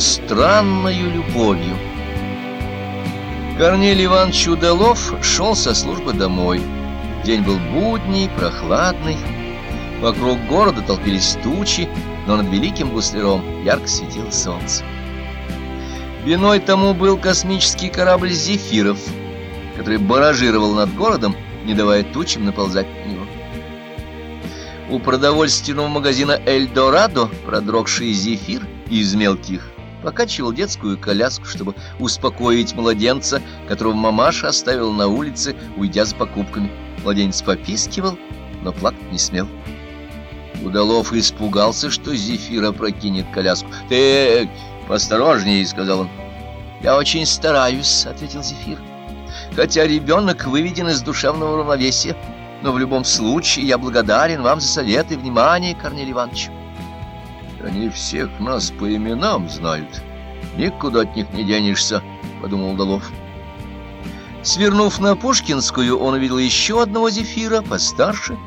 но странною любовью. Корнелий Иванович Удалов шел со службы домой. День был будний, прохладный. Вокруг города толпились тучи, но над великим гусляром ярко светило солнце. Виной тому был космический корабль «Зефиров», который баражировал над городом, не давая тучам наползать на него. У продовольственного магазина «Эльдорадо» продрогший «Зефир» из мелких покачивал детскую коляску, чтобы успокоить младенца, которого мамаша оставила на улице, уйдя за покупками. Младенец попискивал, но плакать не смел. Удалов испугался, что Зефира прокинет коляску. «Ты посторожнее», — сказал он. «Я очень стараюсь», — ответил Зефир. «Хотя ребенок выведен из душевного равновесия, но в любом случае я благодарен вам за совет и внимание, Корнелий Иванович». Они всех нас по именам знают. Никуда от них не денешься, — подумал Удалов. Свернув на Пушкинскую, он увидел еще одного зефира, постарше,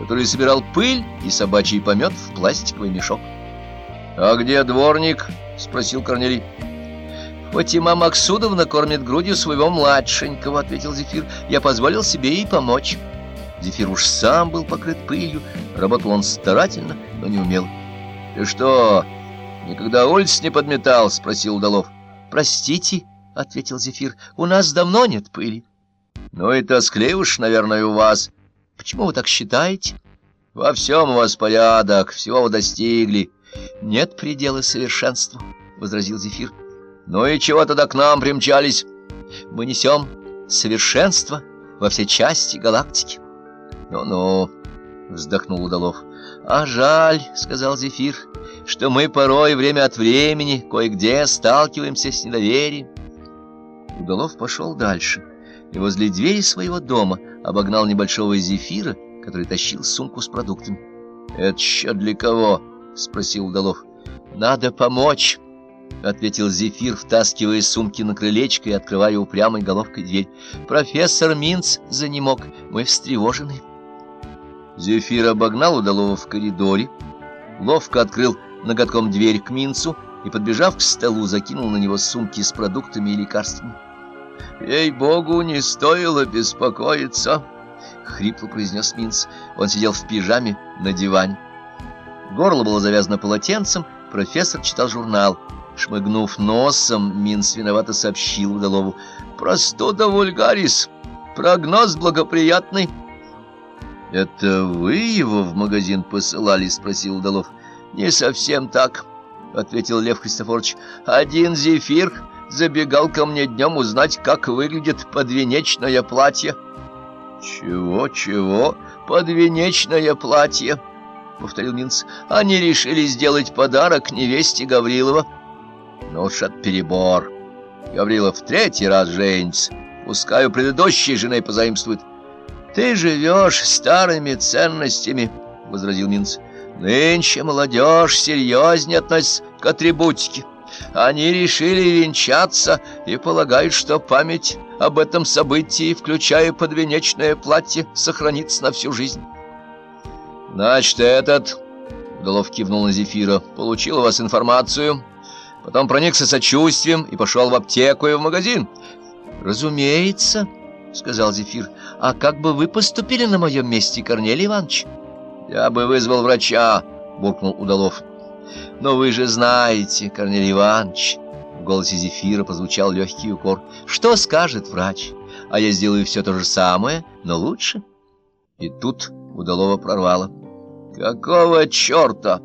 который собирал пыль и собачий помет в пластиковый мешок. — А где дворник? — спросил Корнелий. — Фатима Максудовна кормит грудью своего младшенького, — ответил Зефир. — Я позволил себе ей помочь. Зефир уж сам был покрыт пылью, работал он старательно, но не умел. — Ты что, никогда улиц не подметал? — спросил Удалов. — Простите, — ответил Зефир, — у нас давно нет пыли. — Ну и тоскливо уж, наверное, у вас. — Почему вы так считаете? — Во всем у вас порядок, всего вы достигли. — Нет предела совершенству, — возразил Зефир. — Ну и чего тогда к нам примчались? — Мы несем совершенство во все части галактики. «Ну — Ну-ну, — вздохнул Удалов. — А жаль, — сказал Зефир, — что мы порой время от времени кое-где сталкиваемся с недоверием. Удалов пошел дальше и возле двери своего дома обогнал небольшого Зефира, который тащил сумку с продуктами. — Это еще для кого? — спросил Удалов. — Надо помочь, — ответил Зефир, втаскивая сумки на крылечко и открывая упрямой головкой дверь. — Профессор Минц занемог, мы встревожены. Зефир обогнал Удалова в коридоре, ловко открыл ноготком дверь к Минцу и, подбежав к столу, закинул на него сумки с продуктами и лекарствами. «Ей-богу, не стоило беспокоиться!» — хрипло произнес Минц. Он сидел в пижаме на диване. Горло было завязано полотенцем, профессор читал журнал. Шмыгнув носом, Минц виновато сообщил Удалову. «Простуда вульгарис! Прогноз благоприятный!» «Это вы его в магазин посылали?» — спросил Удалов. «Не совсем так», — ответил Лев Христофорович. «Один зефир забегал ко мне днем узнать, как выглядит подвенечное платье». «Чего-чего? Подвенечное платье», — повторил Минц. «Они решили сделать подарок невесте Гаврилова». «Ну уж от перебор. Гаврилов третий раз женится. Пускай у предыдущей жены позаимствует». «Ты живешь старыми ценностями», — возразил Минц. «Нынче молодежь серьезнее относится к атрибутике. Они решили венчаться и полагают, что память об этом событии, включая подвенечное платье, сохранится на всю жизнь». «Значит, этот...» — Удалов кивнул на Зефира. «Получил у вас информацию, потом проникся сочувствием и пошел в аптеку и в магазин». «Разумеется», — сказал Зефир. — А как бы вы поступили на моем месте, Корнелий Иванович? — Я бы вызвал врача, — буркнул Удалов. — Но вы же знаете, Корнелий Иванович, — в голосе Зефира прозвучал легкий укор, — что скажет врач? А я сделаю все то же самое, но лучше. И тут Удалова прорвало. — Какого черта?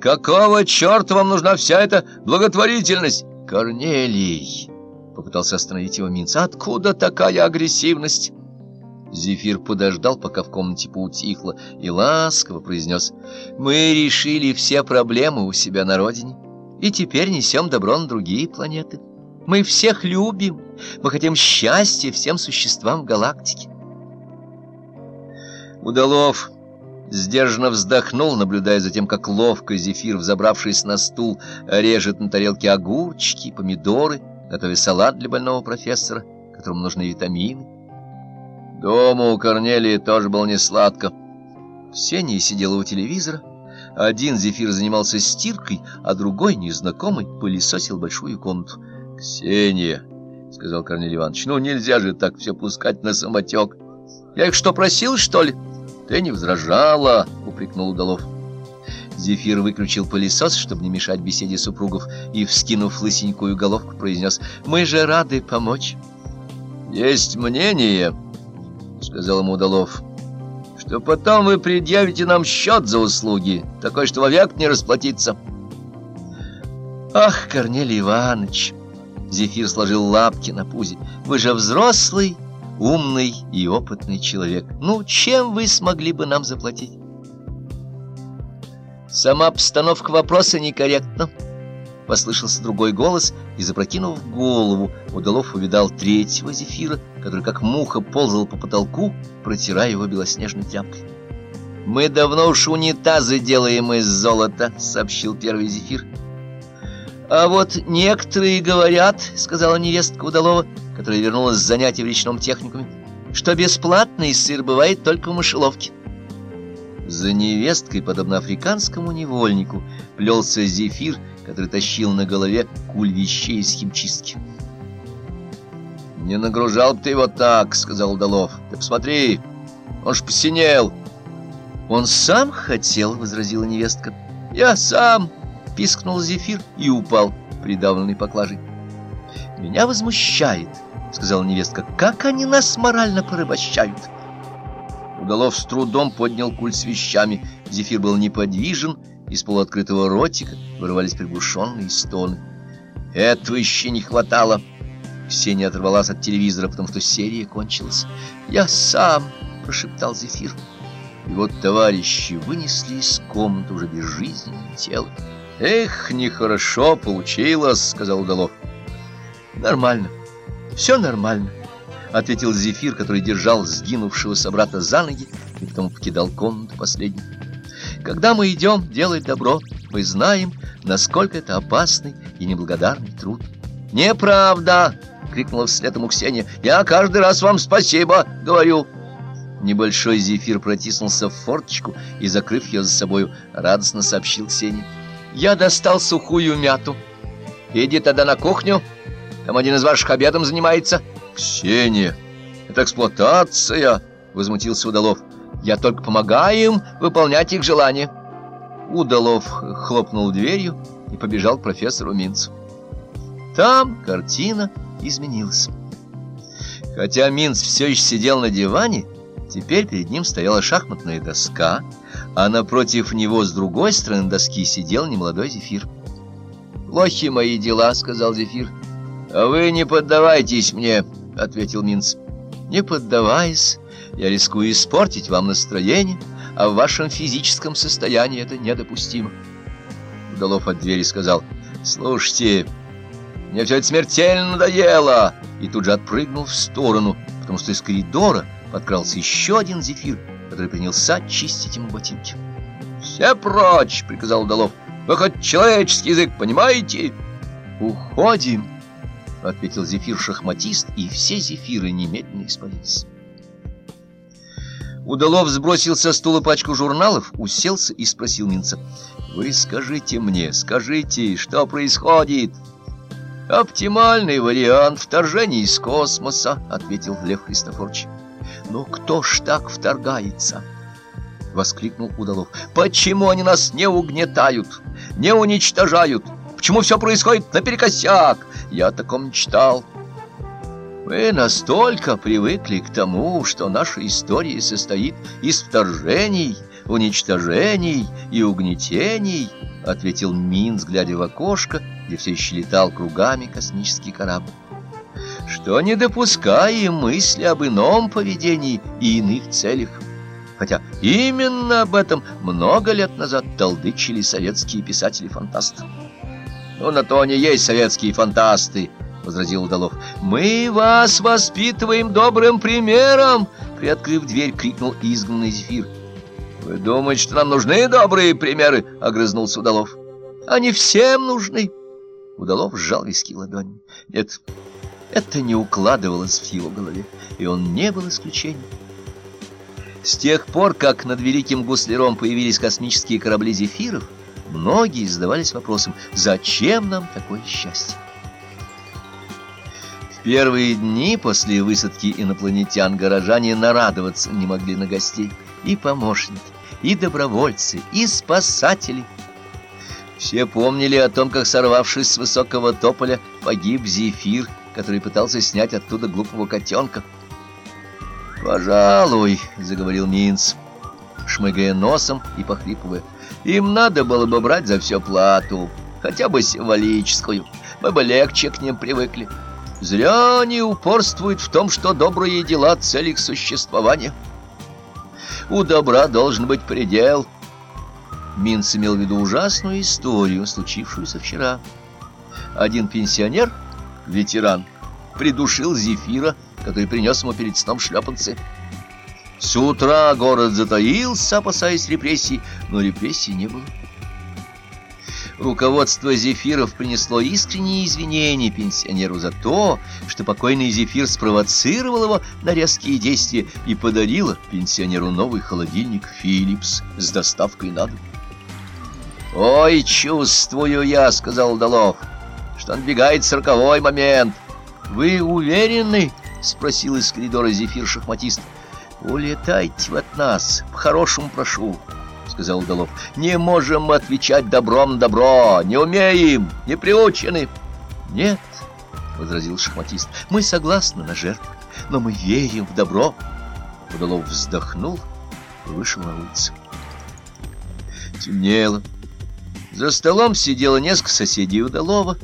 Какого черта вам нужна вся эта благотворительность? — Корнелий! Попытался остановить его Минц. «Откуда такая агрессивность?» Зефир подождал, пока в комнате поутихло, и ласково произнес. «Мы решили все проблемы у себя на родине, и теперь несем добро на другие планеты. Мы всех любим, мы хотим счастья всем существам в галактике». Удалов сдержанно вздохнул, наблюдая за тем, как ловко Зефир, взобравшись на стул, режет на тарелке огурчики, помидоры, готовя салат для больного профессора, которому нужны витамины. Дома у Корнелии тоже было не сладко. Ксения сидела у телевизора, Один Зефир занимался стиркой, а другой, незнакомый, пылесосил большую комнату. — Ксения, — сказал Корнелий Иванович, — ну нельзя же так все пускать на самотек. — Я их что, просил, что ли? — Ты не возражала, — упрекнул Удалов. Зефир выключил пылесос, чтобы не мешать беседе супругов, и, вскинув лысенькую головку, произнес «Мы же рады помочь». «Есть мнение», — сказал ему Удалов, — «что потом вы предъявите нам счет за услуги, такой, что вовек не расплатиться». «Ах, Корнелий Иванович!» Зефир сложил лапки на пузе. «Вы же взрослый, умный и опытный человек. Ну, чем вы смогли бы нам заплатить?» Сама постановка вопроса некорректна. Послышался другой голос, и, запрокинув голову, Удалов увидал третьего зефира, который как муха ползал по потолку, протирая его белоснежной тряпкой. «Мы давно уж унитазы делаем из золота», — сообщил первый зефир. «А вот некоторые говорят», — сказала невестка Удалова, которая вернулась с занятий в речном техникуме, «что бесплатный сыр бывает только в мышеловке». За невесткой, подобно африканскому невольнику, плелся зефир, который тащил на голове куль вещей из химчистки. «Не нагружал бы ты его так», — сказал Удалов. «Ты посмотри, он ж посинел». «Он сам хотел», — возразила невестка. «Я сам», — пискнул зефир и упал, придавленный поклажей. «Меня возмущает», — сказала невестка, — «как они нас морально порабощают». Удалов с трудом поднял куль с вещами. Зефир был неподвижен, из полуоткрытого ротика вырывались приглушенные стоны. Этого еще не хватало. Ксения оторвалась от телевизора, потому что серия кончилась. «Я сам!» — прошептал Зефир. И вот товарищи вынесли из комнаты уже безжизненное тело. «Эх, нехорошо получилось!» — сказал Удалов. «Нормально. Все нормально». — ответил Зефир, который держал сгинувшего собрата за ноги и потом покидал комнату последний. «Когда мы идем делать добро, мы знаем, насколько это опасный и неблагодарный труд». «Неправда!» — крикнула вслед ему Ксения. «Я каждый раз вам спасибо говорю». Небольшой Зефир протиснулся в форточку и, закрыв ее за собою, радостно сообщил Ксении. «Я достал сухую мяту. Иди тогда на кухню, там один из ваших обедом занимается». «Ксения, это эксплуатация!» — возмутился Удалов. «Я только помогаю им выполнять их желания». Удалов хлопнул дверью и побежал к профессору Минцу. Там картина изменилась. Хотя Минц все еще сидел на диване, теперь перед ним стояла шахматная доска, а напротив него с другой стороны доски сидел немолодой Зефир. «Плохи мои дела», — сказал Зефир. «А вы не поддавайтесь мне», — ответил Минц. «Не поддаваясь, я рискую испортить вам настроение, а в вашем физическом состоянии это недопустимо». Удалов от двери сказал, «Слушайте, мне все это смертельно надоело!» И тут же отпрыгнул в сторону, потому что из коридора подкрался еще один зефир, который принялся чистить ему ботинки. «Все прочь!» — приказал Удалов. «Вы хоть человеческий язык понимаете?» «Уходим!» — ответил зефир-шахматист, и все зефиры немедленно испарились. Удалов сбросил со стула пачку журналов, уселся и спросил Минца. «Вы скажите мне, скажите, что происходит?» «Оптимальный вариант вторжения из космоса», — ответил Лев Христофорович. «Но кто ж так вторгается?» — воскликнул Удалов. «Почему они нас не угнетают, не уничтожают? Почему все происходит наперекосяк? Я о таком читал. Мы настолько привыкли к тому, что наша история состоит из вторжений, уничтожений и угнетений, ответил Минц, глядя в окошко, где все еще летал кругами космический корабль. Что не допускаем мысли об ином поведении и иных целях. Хотя именно об этом много лет назад толдычили советские писатели-фантасты. «Ну, на то они есть советские фантасты», — возразил Удалов. «Мы вас воспитываем добрым примером!» Приоткрыв дверь, крикнул изгнанный зефир. «Вы думаете, что нам нужны добрые примеры?» — огрызнулся Удалов. «Они всем нужны!» Удалов сжал виски ладони. Нет, это не укладывалось в его голове, и он не был исключением. С тех пор, как над Великим Гусляром появились космические корабли «Зефиров», многие задавались вопросом, зачем нам такое счастье? В первые дни после высадки инопланетян горожане нарадоваться не могли на гостей. И помощники, и добровольцы, и спасатели. Все помнили о том, как, сорвавшись с высокого тополя, погиб Зефир, который пытался снять оттуда глупого котенка. «Пожалуй», — заговорил Минц, шмыгая носом и похлипывая, — «им надо было бы брать за все плату, хотя бы символическую, мы бы легче к ним привыкли. Зря они упорствуют в том, что добрые дела — цель их существования. У добра должен быть предел». Минц имел в виду ужасную историю, случившуюся вчера. Один пенсионер, ветеран, придушил Зефира, который принес ему перед сном шлепанцы. С утра город затаился, опасаясь репрессий, но репрессий не было. Руководство Зефиров принесло искренние извинения пенсионеру за то, что покойный Зефир спровоцировал его на резкие действия и подарило пенсионеру новый холодильник «Филлипс» с доставкой на дом. «Ой, чувствую я», — сказал Удалов, — «что надвигает сороковой момент. Вы уверены?» — спросил из коридора зефир-шахматист. «Улетайте от нас, по-хорошему прошу», — сказал Удалов. «Не можем отвечать добром добро, не умеем, не приучены». «Нет», — возразил шахматист, — «мы согласны на жертву, но мы верим в добро». Удалов вздохнул и вышел на улицу. Темнело. За столом сидело несколько соседей Удалова,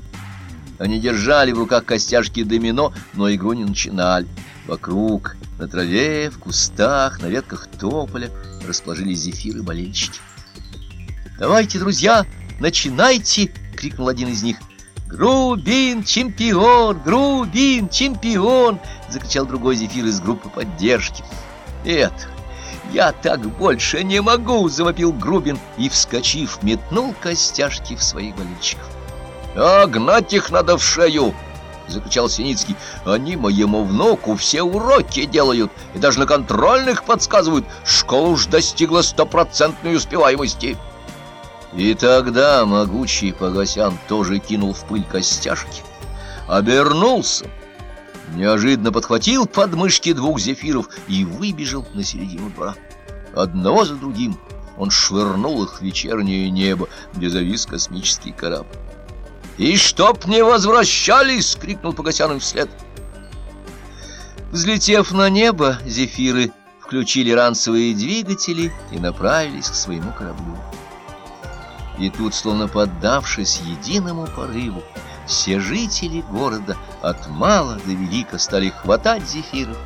они держали в руках костяшки домино, но игру не начинали. Вокруг, на траве, в кустах, на ветках тополя расположились зефиры болельщики. «Давайте, друзья, начинайте!» — крикнул один из них. «Грубин чемпион! Грубин чемпион!» — закричал другой зефир из группы поддержки. «Нет, я так больше не могу!» — завопил Грубин и, вскочив, метнул костяшки в своих болельщиков. «А гнать их надо в шею!» — закричал Синицкий. «Они моему внуку все уроки делают и даже на контрольных подсказывают. Школа уж достигла стопроцентной успеваемости». И тогда могучий Погосян тоже кинул в пыль костяшки, обернулся, неожиданно подхватил подмышки двух зефиров и выбежал на середину двора. Одного за другим он швырнул их в вечернее небо, где завис космический корабль. «И чтоб не возвращались!» — крикнул Погосян им вслед. Взлетев на небо, зефиры включили ранцевые двигатели и направились к своему кораблю. И тут, словно поддавшись единому порыву, все жители города от мала до велика стали хватать зефиров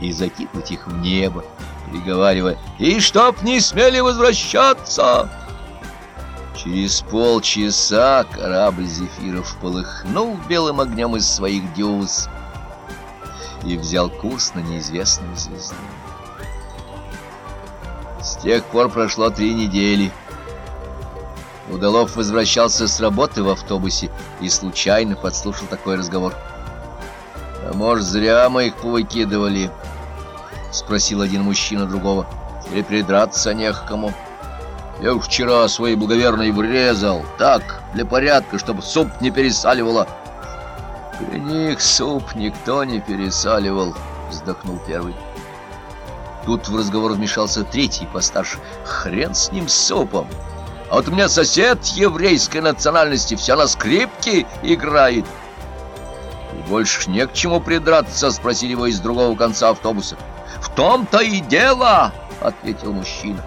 и закидывать их в небо, приговаривая «И чтоб не смели возвращаться!» Через полчаса корабль Зефиров полыхнул белым огнем из своих дюз и взял курс на неизвестную звезду. С тех пор прошло три недели. Удалов возвращался с работы в автобусе и случайно подслушал такой разговор. «А может, зря мы их повыкидывали?» — спросил один мужчина другого. «Или придраться не к кому?» Я уж вчера своей благоверной врезал, так, для порядка, чтобы суп не пересаливало. При них суп никто не пересаливал, вздохнул первый. Тут в разговор вмешался третий постарше. Хрен с ним с супом. А вот у меня сосед еврейской национальности все на скрипке играет. Больше не к чему придраться, спросили его из другого конца автобуса. В том-то и дело, ответил мужчина.